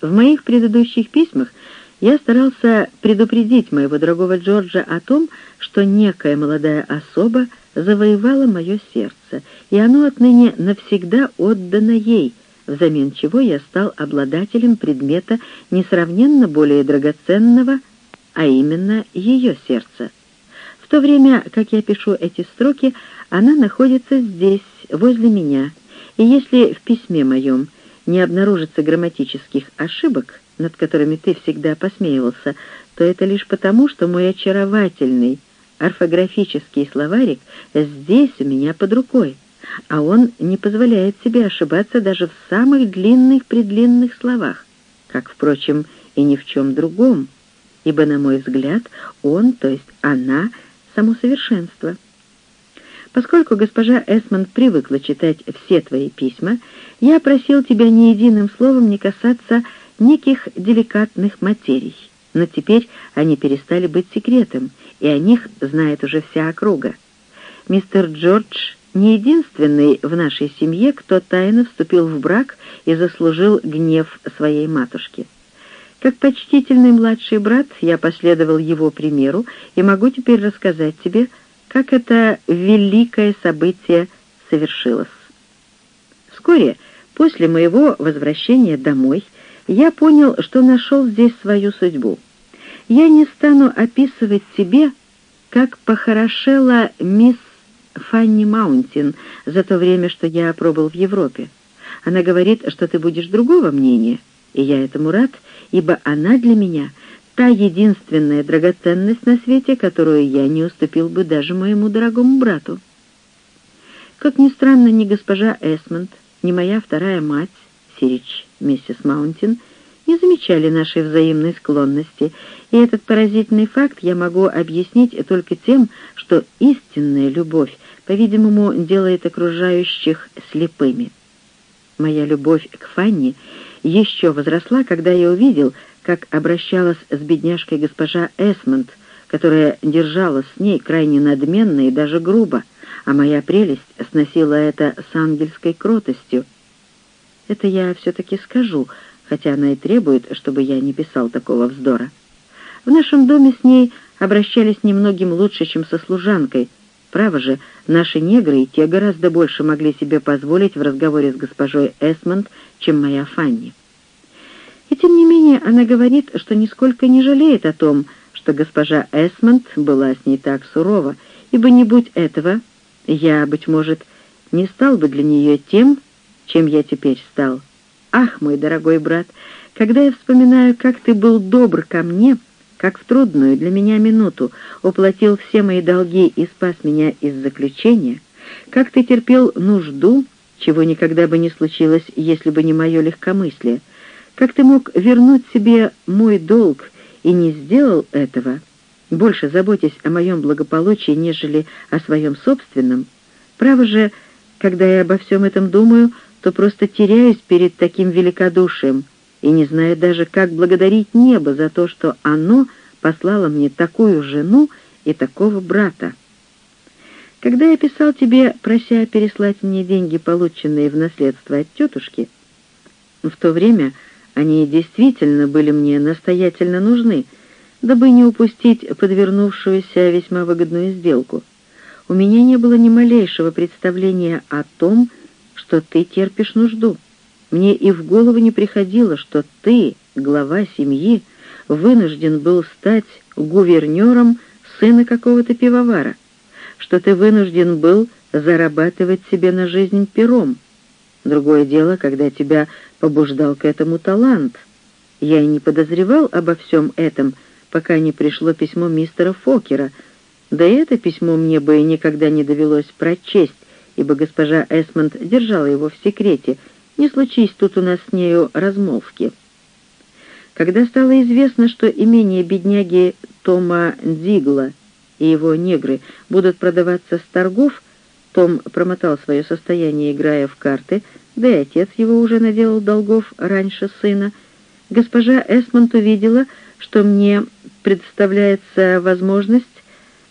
В моих предыдущих письмах я старался предупредить моего дорогого Джорджа о том, что некая молодая особа завоевала мое сердце, и оно отныне навсегда отдано ей, взамен чего я стал обладателем предмета несравненно более драгоценного, а именно ее сердца. В то время, как я пишу эти строки, она находится здесь, возле меня, и если в письме моем не обнаружится грамматических ошибок, над которыми ты всегда посмеивался, то это лишь потому, что мой очаровательный орфографический словарик здесь у меня под рукой, а он не позволяет себе ошибаться даже в самых длинных-предлинных словах, как, впрочем, и ни в чем другом, ибо, на мой взгляд, он, то есть она, само совершенство. Поскольку госпожа Эсмонд привыкла читать все твои письма, я просил тебя ни единым словом не касаться неких деликатных материй, но теперь они перестали быть секретом, и о них знает уже вся округа. Мистер Джордж не единственный в нашей семье, кто тайно вступил в брак и заслужил гнев своей матушки. Как почтительный младший брат я последовал его примеру и могу теперь рассказать тебе, как это великое событие совершилось. Вскоре после моего возвращения домой я понял, что нашел здесь свою судьбу. Я не стану описывать тебе, как похорошела мисс Фанни Маунтин за то время, что я пробыл в Европе. Она говорит, что ты будешь другого мнения, и я этому рад, ибо она для меня та единственная драгоценность на свете, которую я не уступил бы даже моему дорогому брату. Как ни странно, ни госпожа Эсмонд, ни моя вторая мать, Сирич, миссис Маунтин, не замечали нашей взаимной склонности, и этот поразительный факт я могу объяснить только тем, что истинная любовь, по-видимому, делает окружающих слепыми. Моя любовь к Фанни еще возросла, когда я увидел, как обращалась с бедняжкой госпожа Эсмонд, которая держалась с ней крайне надменно и даже грубо, а моя прелесть сносила это с ангельской кротостью. Это я все-таки скажу, хотя она и требует, чтобы я не писал такого вздора. В нашем доме с ней обращались немногим лучше, чем со служанкой. Право же, наши негры и те гораздо больше могли себе позволить в разговоре с госпожой Эсмонд, чем моя Фанни. И тем не менее она говорит, что нисколько не жалеет о том, что госпожа Эсмонд была с ней так сурова, ибо не будь этого, я, быть может, не стал бы для нее тем, чем я теперь стал. Ах, мой дорогой брат, когда я вспоминаю, как ты был добр ко мне, как в трудную для меня минуту уплатил все мои долги и спас меня из заключения, как ты терпел нужду, чего никогда бы не случилось, если бы не мое легкомыслие, как ты мог вернуть себе мой долг и не сделал этого, больше заботясь о моем благополучии, нежели о своем собственном, право же, когда я обо всем этом думаю, то просто теряюсь перед таким великодушием и не знаю даже, как благодарить небо за то, что оно послало мне такую жену и такого брата. Когда я писал тебе, прося переслать мне деньги, полученные в наследство от тетушки, в то время они действительно были мне настоятельно нужны, дабы не упустить подвернувшуюся весьма выгодную сделку. У меня не было ни малейшего представления о том, что ты терпишь нужду. Мне и в голову не приходило, что ты, глава семьи, вынужден был стать гувернером сына какого-то пивовара, что ты вынужден был зарабатывать себе на жизнь пером. Другое дело, когда тебя побуждал к этому талант. Я и не подозревал обо всем этом, пока не пришло письмо мистера Фокера, да и это письмо мне бы никогда не довелось прочесть, ибо госпожа Эсмонд держала его в секрете, не случись тут у нас с нею размолвки. Когда стало известно, что имение бедняги Тома Дзигла и его негры будут продаваться с торгов, том промотал свое состояние, играя в карты, да и отец его уже наделал долгов раньше сына. Госпожа Эсмонд увидела, что мне представляется возможность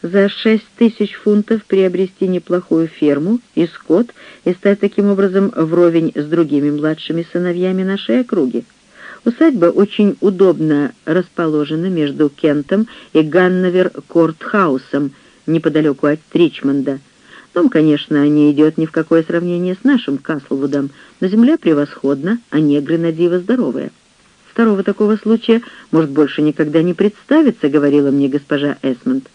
за шесть тысяч фунтов приобрести неплохую ферму и скот и стать таким образом вровень с другими младшими сыновьями нашей округи. Усадьба очень удобно расположена между Кентом и Ганновер-Кортхаусом, неподалеку от Ричмонда. Дом, конечно, не идет ни в какое сравнение с нашим Каслвудом, но земля превосходна, а негры на диво здоровые. Второго такого случая, может, больше никогда не представится, говорила мне госпожа Эсмонд.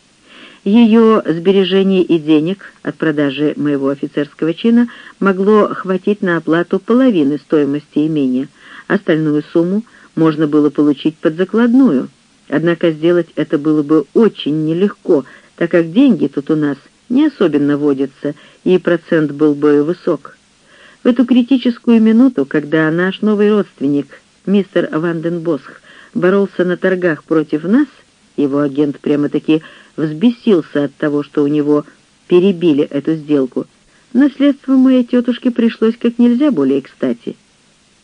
Ее сбережений и денег от продажи моего офицерского чина могло хватить на оплату половины стоимости имения. Остальную сумму можно было получить под закладную. Однако сделать это было бы очень нелегко, так как деньги тут у нас не особенно водятся, и процент был бы высок. В эту критическую минуту, когда наш новый родственник, мистер Ванденбосх, боролся на торгах против нас, его агент прямо-таки взбесился от того, что у него перебили эту сделку. Наследство моей тетушки пришлось как нельзя более кстати.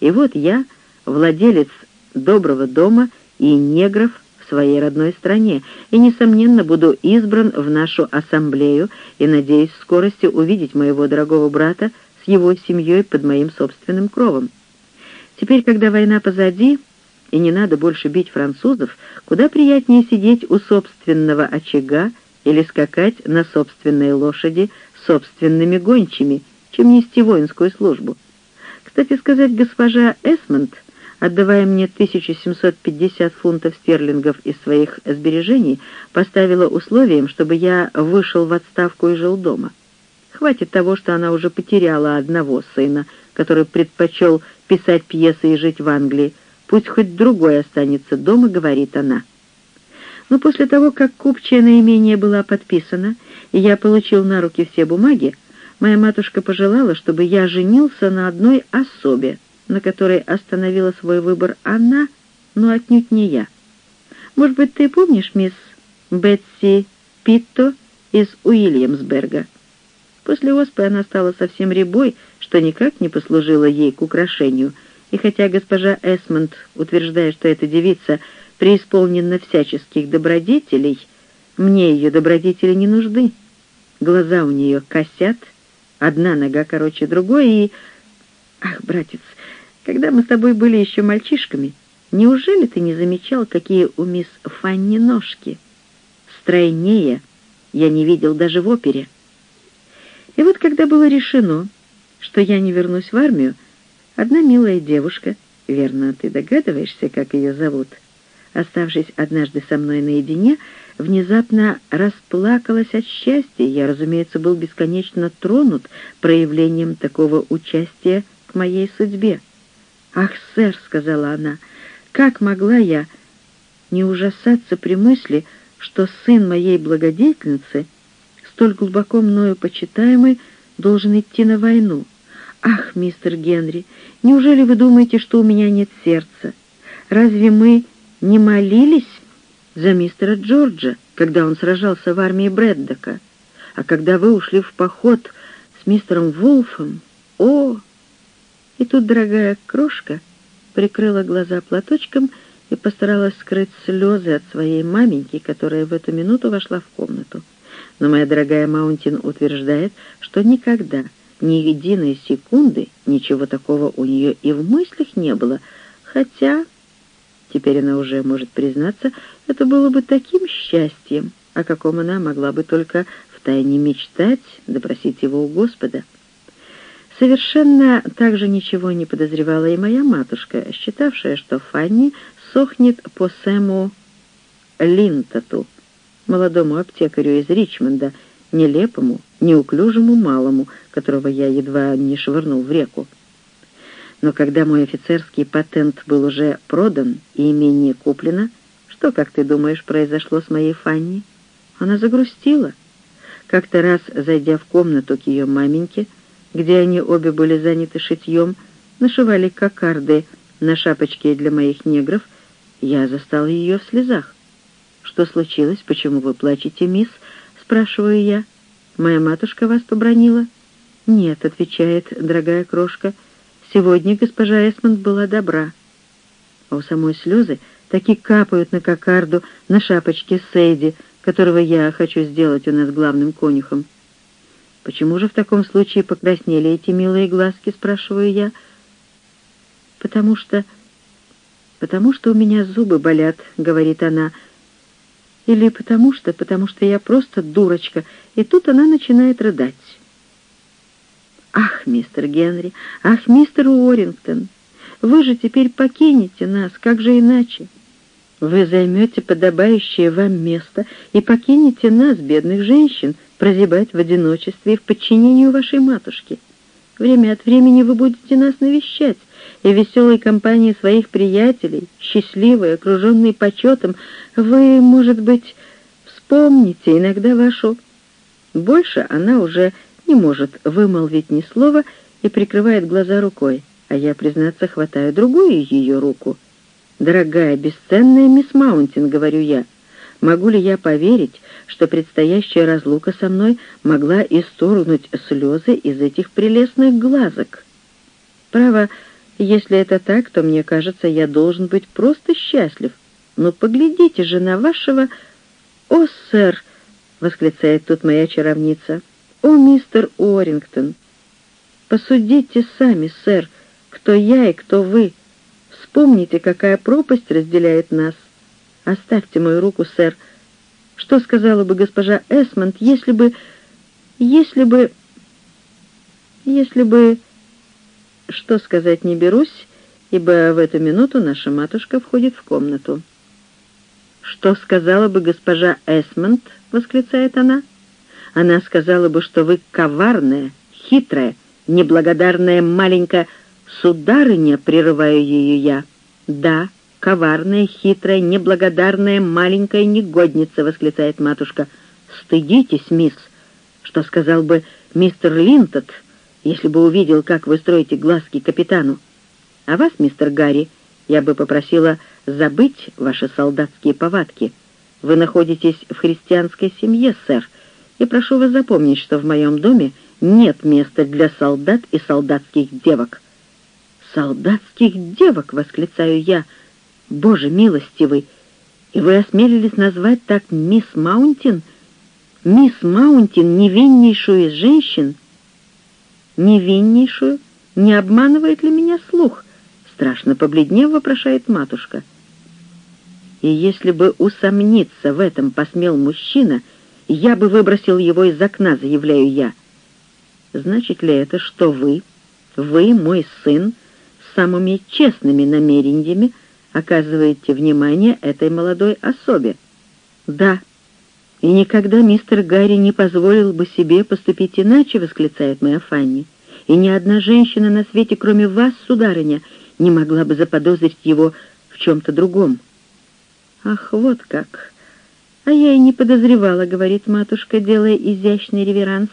И вот я, владелец доброго дома и негров своей родной стране, и, несомненно, буду избран в нашу ассамблею и надеюсь в скорости увидеть моего дорогого брата с его семьей под моим собственным кровом. Теперь, когда война позади, и не надо больше бить французов, куда приятнее сидеть у собственного очага или скакать на собственной лошади собственными гончими, чем нести воинскую службу. Кстати сказать, госпожа Эсмонд, отдавая мне 1750 фунтов стерлингов из своих сбережений, поставила условием, чтобы я вышел в отставку и жил дома. Хватит того, что она уже потеряла одного сына, который предпочел писать пьесы и жить в Англии, Пусть хоть другой останется дома, говорит она. Но после того, как купчее наименее была подписана, и я получил на руки все бумаги, моя матушка пожелала, чтобы я женился на одной особе, на которой остановила свой выбор она, но отнюдь не я. Может быть, ты помнишь мисс Бетси Питто из Уильямсберга? После оспы она стала совсем рябой, что никак не послужило ей к украшению — и хотя госпожа Эсмонд утверждает, что эта девица преисполнена всяческих добродетелей, мне ее добродетели не нужны. Глаза у нее косят, одна нога короче другой, и... Ах, братец, когда мы с тобой были еще мальчишками, неужели ты не замечал, какие у мисс Фанни ножки? Стройнее я не видел даже в опере. И вот когда было решено, что я не вернусь в армию, Одна милая девушка, верно, ты догадываешься, как ее зовут, оставшись однажды со мной наедине, внезапно расплакалась от счастья. Я, разумеется, был бесконечно тронут проявлением такого участия к моей судьбе. «Ах, сэр», — сказала она, — «как могла я не ужасаться при мысли, что сын моей благодетельницы, столь глубоко мною почитаемый, должен идти на войну?» «Ах, мистер Генри, неужели вы думаете, что у меня нет сердца? Разве мы не молились за мистера Джорджа, когда он сражался в армии Брэддока? А когда вы ушли в поход с мистером Вулфом? О!» И тут дорогая крошка прикрыла глаза платочком и постаралась скрыть слезы от своей маменьки, которая в эту минуту вошла в комнату. Но моя дорогая Маунтин утверждает, что никогда ни единой секунды ничего такого у нее и в мыслях не было, хотя, теперь она уже может признаться, это было бы таким счастьем, о каком она могла бы только втайне мечтать, допросить его у Господа. Совершенно так же ничего не подозревала и моя матушка, считавшая, что Фанни сохнет по Сэму Линтоту, молодому аптекарю из Ричмонда, нелепому, неуклюжему малому, которого я едва не швырнул в реку. Но когда мой офицерский патент был уже продан и имение куплено, что, как ты думаешь, произошло с моей Фанни? Она загрустила. Как-то раз, зайдя в комнату к ее маменьке, где они обе были заняты шитьем, нашивали кокарды на шапочке для моих негров, я застал ее в слезах. «Что случилось? Почему вы плачете, мисс?» — спрашиваю я. Моя матушка вас побронила?» «Нет», — отвечает дорогая крошка, — «сегодня госпожа Эсмонд была добра». А у самой слезы таки капают на кокарду на шапочке Сейди, которого я хочу сделать у нас главным конюхом. «Почему же в таком случае покраснели эти милые глазки?» — спрашиваю я. «Потому что... «Потому что у меня зубы болят», — говорит она. «Или потому что, потому что я просто дурочка». И тут она начинает рыдать. «Ах, мистер Генри! Ах, мистер Уоррингтон! Вы же теперь покинете нас, как же иначе? Вы займете подобающее вам место и покинете нас, бедных женщин, прозябать в одиночестве и в подчинении вашей матушки. Время от времени вы будете нас навещать, и веселой компании своих приятелей, счастливой, окруженной почетом, вы, может быть, вспомните иногда вашу... Больше она уже не может вымолвить ни слова и прикрывает глаза рукой, а я, признаться, хватаю другую ее руку. «Дорогая, бесценная мисс Маунтин», — говорю я, — «могу ли я поверить, что предстоящая разлука со мной могла исторгнуть слезы из этих прелестных глазок?» Право, если это так, то, мне кажется, я должен быть просто счастлив. Но поглядите же на вашего... «О, сэр!» — восклицает тут моя чаровница. «О, мистер Уоррингтон! Посудите сами, сэр, кто я и кто вы. Вспомните, какая пропасть разделяет нас. Оставьте мою руку, сэр. Что сказала бы госпожа Эсмонд, если бы... если бы... если бы что сказать не берусь, ибо в эту минуту наша матушка входит в комнату. «Что сказала бы госпожа Эсмонд?» — восклицает она. «Она сказала бы, что вы коварная, хитрая, неблагодарная маленькая сударыня», — прерываю ее я. «Да, коварная, хитрая, неблагодарная маленькая негодница», — восклицает матушка. «Стыдитесь, мисс!» Что сказал бы мистер Линтот, если бы увидел, как вы строите глазки капитану. А вас, мистер Гарри, я бы попросила забыть ваши солдатские повадки. Вы находитесь в христианской семье, сэр, и прошу вас запомнить, что в моем доме нет места для солдат и солдатских девок». «Солдатских девок!» — восклицаю я. «Боже милостивый! И вы осмелились назвать так мисс Маунтин? Мисс Маунтин, невиннейшую из женщин?» невиннейшую, не обманывает ли меня слух?» Страшно побледнев, вопрошает матушка. «И если бы усомниться в этом посмел мужчина, я бы выбросил его из окна, заявляю я. Значит ли это, что вы, вы, мой сын, самыми честными намерениями оказываете внимание этой молодой особе?» «Да», «И никогда мистер Гарри не позволил бы себе поступить иначе», — восклицает моя Фанни. «И ни одна женщина на свете, кроме вас, сударыня, не могла бы заподозрить его в чем-то другом». «Ах, вот как! А я и не подозревала», — говорит матушка, делая изящный реверанс.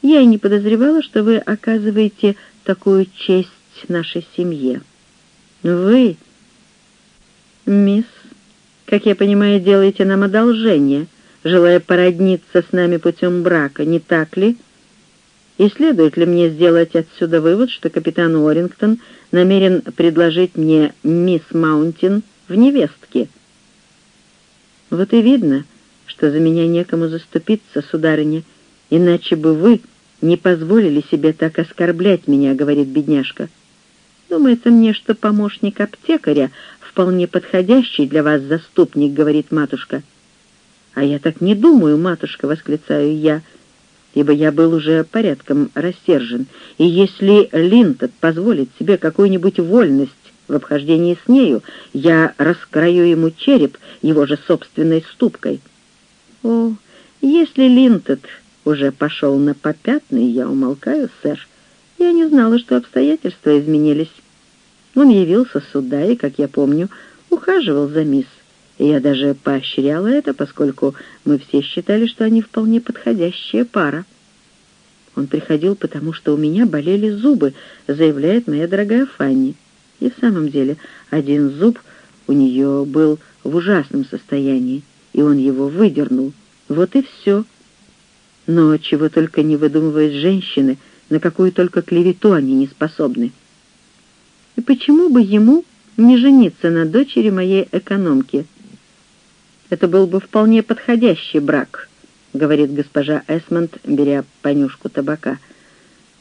«Я и не подозревала, что вы оказываете такую честь нашей семье. Вы, мисс, как я понимаю, делаете нам одолжение» желая породниться с нами путем брака, не так ли? И следует ли мне сделать отсюда вывод, что капитан Уоррингтон намерен предложить мне мисс Маунтин в невестке? Вот и видно, что за меня некому заступиться, сударыня, иначе бы вы не позволили себе так оскорблять меня, — говорит бедняжка. Думается мне, что помощник аптекаря вполне подходящий для вас заступник, — говорит матушка. — «А я так не думаю, матушка!» — восклицаю я, ибо я был уже порядком рассержен. И если Линтот позволит себе какую-нибудь вольность в обхождении с нею, я раскрою ему череп его же собственной ступкой. О, если Линтот уже пошел на попятный, я умолкаю, сэр. Я не знала, что обстоятельства изменились. Он явился сюда и, как я помню, ухаживал за мисс я даже поощряла это, поскольку мы все считали, что они вполне подходящая пара. Он приходил, потому что у меня болели зубы, заявляет моя дорогая Фанни. И в самом деле один зуб у нее был в ужасном состоянии, и он его выдернул. Вот и все. Но чего только не выдумывают женщины, на какую только клевету они не способны. И почему бы ему не жениться на дочери моей экономки — это был бы вполне подходящий брак», — говорит госпожа Эсмонд, беря понюшку табака.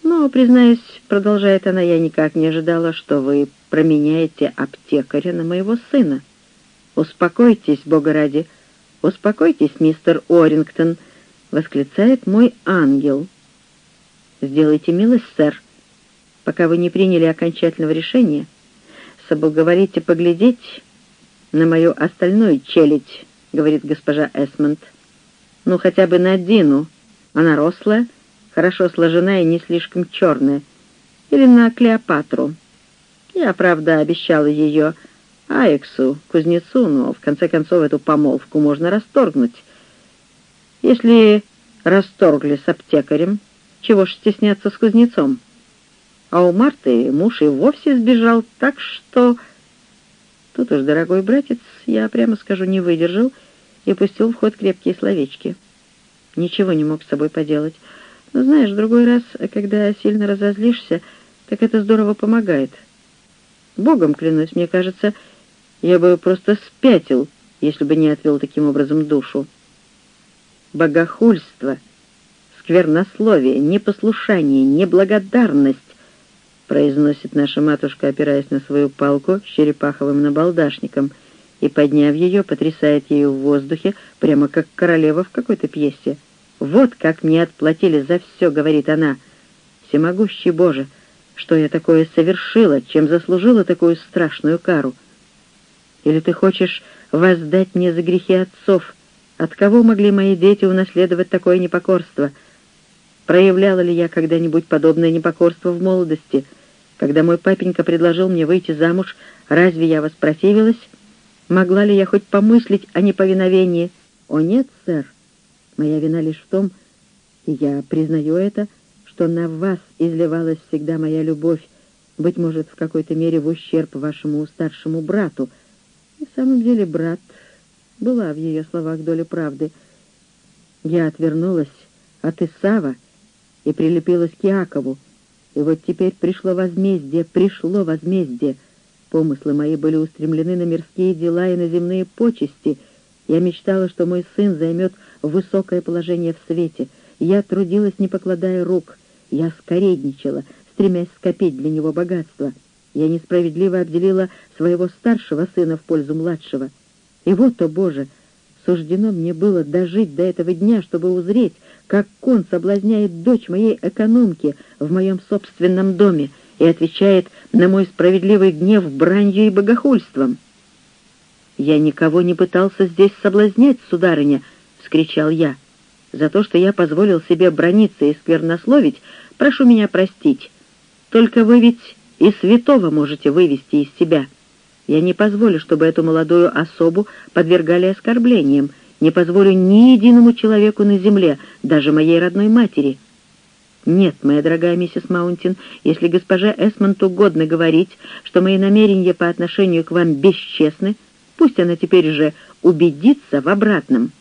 Но, признаюсь, продолжает она, я никак не ожидала, что вы променяете аптекаря на моего сына. Успокойтесь, Бога ради, успокойтесь, мистер Орингтон, восклицает мой ангел. Сделайте милость, сэр, пока вы не приняли окончательного решения, соблаговолите поглядеть на мою остальную челядь, говорит госпожа Эсмонд. Ну, хотя бы на Дину. Она рослая, хорошо сложена и не слишком черная. Или на Клеопатру. Я, правда, обещала ее Аексу, кузнецу, но, в конце концов, эту помолвку можно расторгнуть. Если расторгли с аптекарем, чего ж стесняться с кузнецом? А у Марты муж и вовсе сбежал, так что... Тут уж, дорогой братец, я прямо скажу, не выдержал и пустил в ход крепкие словечки. Ничего не мог с собой поделать. Но знаешь, другой раз, когда сильно разозлишься, так это здорово помогает. Богом клянусь, мне кажется, я бы просто спятил, если бы не отвел таким образом душу. Богохульство, сквернословие, непослушание, неблагодарность, произносит наша матушка, опираясь на свою палку с черепаховым набалдашником — и, подняв ее, потрясает ею в воздухе, прямо как королева в какой-то пьесе. «Вот как мне отплатили за все», — говорит она. «Всемогущий Боже, что я такое совершила, чем заслужила такую страшную кару? Или ты хочешь воздать мне за грехи отцов? От кого могли мои дети унаследовать такое непокорство? Проявляла ли я когда-нибудь подобное непокорство в молодости? Когда мой папенька предложил мне выйти замуж, разве я воспротивилась?» Могла ли я хоть помыслить о неповиновении? О нет, сэр. Моя вина лишь в том, и я признаю это, что на вас изливалась всегда моя любовь, быть может, в какой-то мере в ущерб вашему старшему брату. И в самом деле брат была в ее словах доля правды. Я отвернулась от Исава и прилепилась к Иакову, и вот теперь пришло возмездие, пришло возмездие — Помыслы мои были устремлены на мирские дела и на земные почести. Я мечтала, что мой сын займет высокое положение в свете. Я трудилась, не покладая рук. Я скоредничала, стремясь скопить для него богатство. Я несправедливо обделила своего старшего сына в пользу младшего. И вот, о Боже, суждено мне было дожить до этого дня, чтобы узреть, как кон соблазняет дочь моей экономки в моем собственном доме, и отвечает на мой справедливый гнев бранью и богохульством. «Я никого не пытался здесь соблазнять, сударыня!» — вскричал я. «За то, что я позволил себе брониться и сквернословить, прошу меня простить. Только вы ведь и святого можете вывести из себя. Я не позволю, чтобы эту молодую особу подвергали оскорблениям, не позволю ни единому человеку на земле, даже моей родной матери». «Нет, моя дорогая миссис Маунтин, если госпоже Эсмонт угодно говорить, что мои намерения по отношению к вам бесчестны, пусть она теперь же убедится в обратном».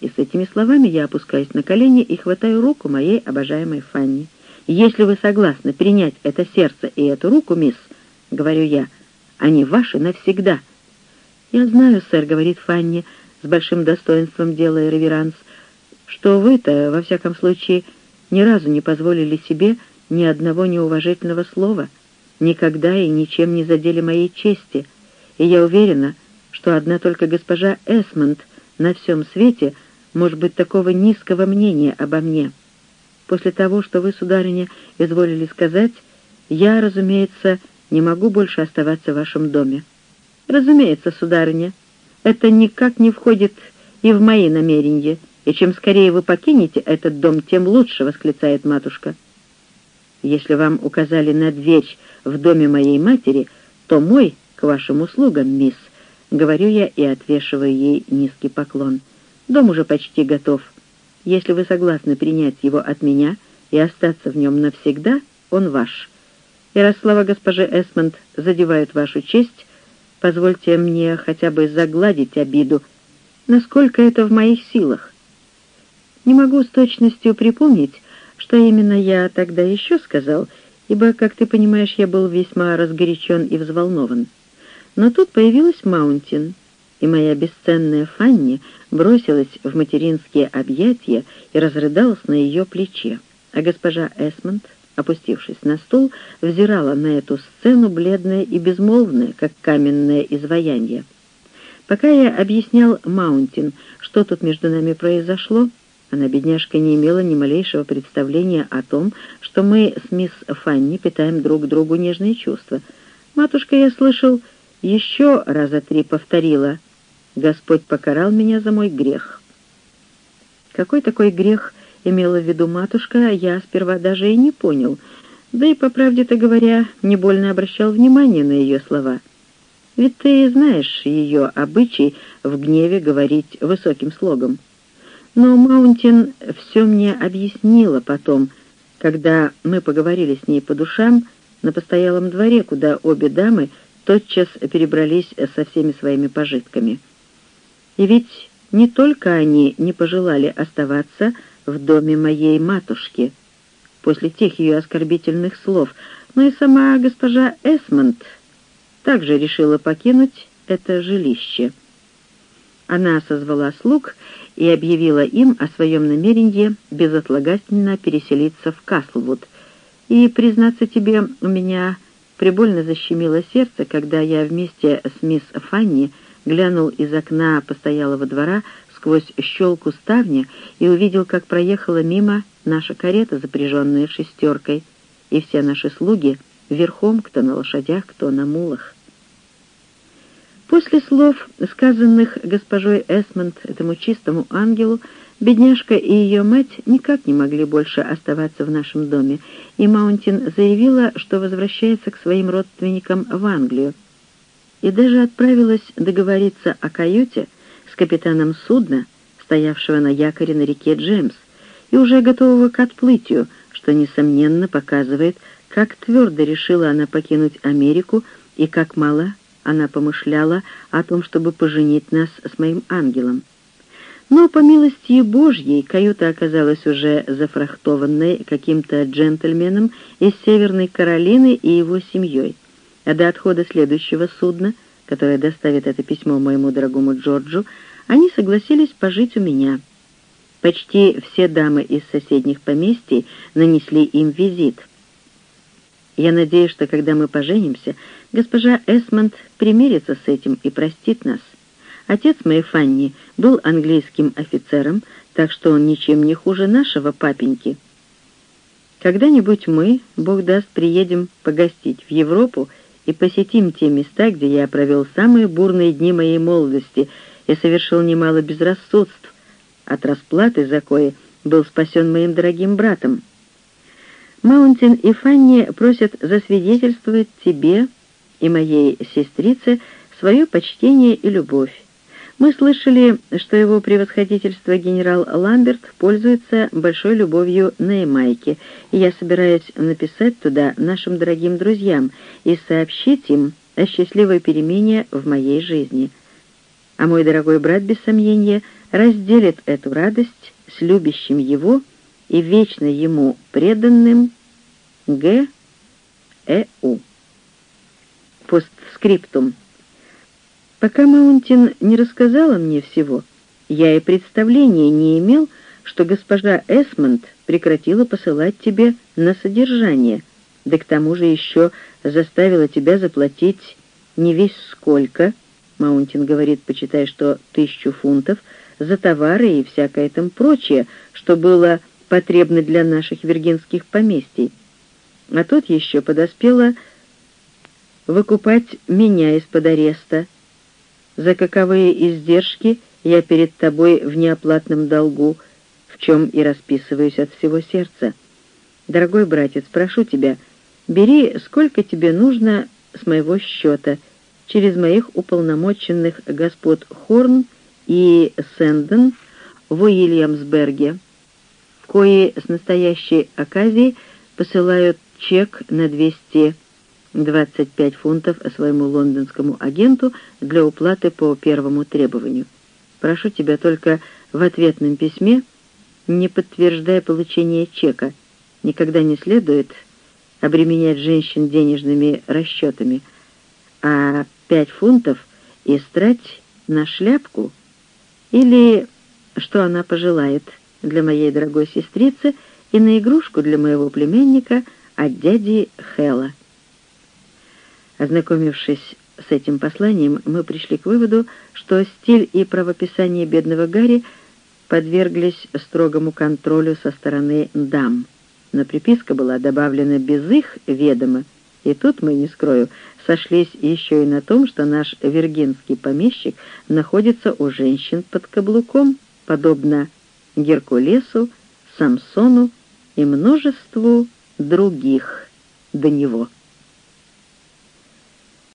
И с этими словами я опускаюсь на колени и хватаю руку моей обожаемой Фанни. «Если вы согласны принять это сердце и эту руку, мисс, — говорю я, — они ваши навсегда». «Я знаю, сэр, — говорит Фанни, с большим достоинством делая реверанс, — что вы-то, во всяком случае, — ни разу не позволили себе ни одного неуважительного слова, никогда и ничем не задели моей чести, и я уверена, что одна только госпожа Эсмонд на всем свете может быть такого низкого мнения обо мне. После того, что вы, сударыня, изволили сказать, я, разумеется, не могу больше оставаться в вашем доме. Разумеется, сударыня, это никак не входит и в мои намерения, и чем скорее вы покинете этот дом, тем лучше», — восклицает матушка. «Если вам указали на дверь в доме моей матери, то мой к вашим услугам, мисс», — говорю я и отвешиваю ей низкий поклон. «Дом уже почти готов. Если вы согласны принять его от меня и остаться в нем навсегда, он ваш. И раз слова госпожи Эсмонд задевают вашу честь, позвольте мне хотя бы загладить обиду, насколько это в моих силах. Не могу с точностью припомнить, что именно я тогда еще сказал, ибо, как ты понимаешь, я был весьма разгорячен и взволнован. Но тут появилась Маунтин, и моя бесценная Фанни бросилась в материнские объятия и разрыдалась на ее плече, а госпожа Эсмонд опустившись на стул, взирала на эту сцену бледная и безмолвная, как каменное изваяние. Пока я объяснял Маунтин, что тут между нами произошло, она, бедняжка, не имела ни малейшего представления о том, что мы с мисс Фанни питаем друг другу нежные чувства. Матушка, я слышал, еще раза три повторила «Господь покарал меня за мой грех». Какой такой грех имела в виду матушка, я сперва даже и не понял, да и, по правде-то говоря, не больно обращал внимания на ее слова. Ведь ты знаешь ее обычай в гневе говорить высоким слогом. Но Маунтин все мне объяснила потом, когда мы поговорили с ней по душам на постоялом дворе, куда обе дамы тотчас перебрались со всеми своими пожитками. И ведь не только они не пожелали оставаться в доме моей матушки после тех ее оскорбительных слов, но и сама госпожа Эсмонд также решила покинуть это жилище. Она созвала слуг и объявила им о своем намерении безотлагательно переселиться в Каслвуд. И, признаться тебе, у меня прибольно защемило сердце, когда я вместе с мисс Фанни глянул из окна постоялого двора сквозь щелку ставня и увидел, как проехала мимо наша карета, запряженная шестеркой, и все наши слуги верхом, кто на лошадях, кто на мулах. После слов, сказанных госпожой Эсмонд этому чистому ангелу, бедняжка и ее мать никак не могли больше оставаться в нашем доме, и Маунтин заявила, что возвращается к своим родственникам в Англию, и даже отправилась договориться о каюте с капитаном судна, стоявшего на якоре на реке Джеймс, и уже готового к отплытию, что, несомненно, показывает, как твердо решила она покинуть Америку и как мало она помышляла о том, чтобы поженить нас с моим ангелом. Но, по милости Божьей, каюта оказалась уже зафрахтованной каким-то джентльменом из Северной Каролины и его семьей. А до отхода следующего судна, которое доставит это письмо моему дорогому Джорджу, они согласились пожить у меня. Почти все дамы из соседних поместий нанесли им визит — я надеюсь, что когда мы поженимся, госпожа Эсмонд примирится с этим и простит нас. Отец моей Фанни был английским офицером, так что он ничем не хуже нашего папеньки. Когда-нибудь мы, Бог даст, приедем погостить в Европу и посетим те места, где я провел самые бурные дни моей молодости и совершил немало безрассудств, от расплаты за кое был спасен моим дорогим братом. Маунтин и Фанни просят засвидетельствовать тебе и моей сестрице свое почтение и любовь. Мы слышали, что его превосходительство генерал Ламберт пользуется большой любовью на Ямайке, и я собираюсь написать туда нашим дорогим друзьям и сообщить им о счастливой перемене в моей жизни. А мой дорогой брат, без сомнения, разделит эту радость с любящим его и вечно ему преданным Г. Э. У. Постскриптум. Пока Маунтин не рассказала мне всего, я и представления не имел, что госпожа Эсмонд прекратила посылать тебе на содержание, да к тому же еще заставила тебя заплатить не весь сколько, Маунтин говорит, почитай, что тысячу фунтов, за товары и всякое там прочее, что было потребно для наших виргинских поместий. А тут еще подоспела выкупать меня из-под ареста. За каковые издержки я перед тобой в неоплатном долгу, в чем и расписываюсь от всего сердца. Дорогой братец, прошу тебя, бери сколько тебе нужно с моего счета, через моих уполномоченных господ Хорн и Сэнден в Уильямсберге, кои с настоящей оказией посылают чек на 225 фунтов своему лондонскому агенту для уплаты по первому требованию. Прошу тебя только в ответном письме не подтверждая получение чека. Никогда не следует обременять женщин денежными расчетами, а пять фунтов истрать на шляпку или, что она пожелает, для моей дорогой сестрицы и на игрушку для моего племянника — от дяди Хэла. Ознакомившись с этим посланием, мы пришли к выводу, что стиль и правописание бедного Гарри подверглись строгому контролю со стороны дам. Но приписка была добавлена без их ведома, и тут, мы не скрою, сошлись еще и на том, что наш виргинский помещик находится у женщин под каблуком, подобно Геркулесу, Самсону и множеству других до него.